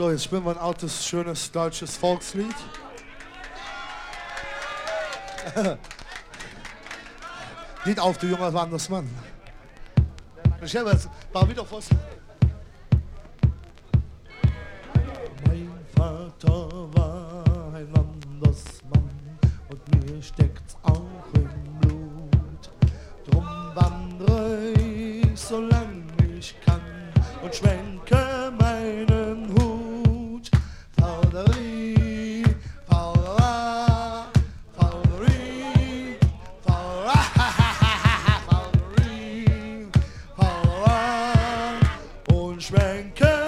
So, jetzt spielen wir ein altes, schönes deutsches Volkslied. Nicht auf, du junger Wandersmann. Ich habe jetzt war wieder vor. Mein Vater war ein Wandersmann und mir steckt's auch im Blut. Drum wandere ich, solange ich kann und schwenke Ranker.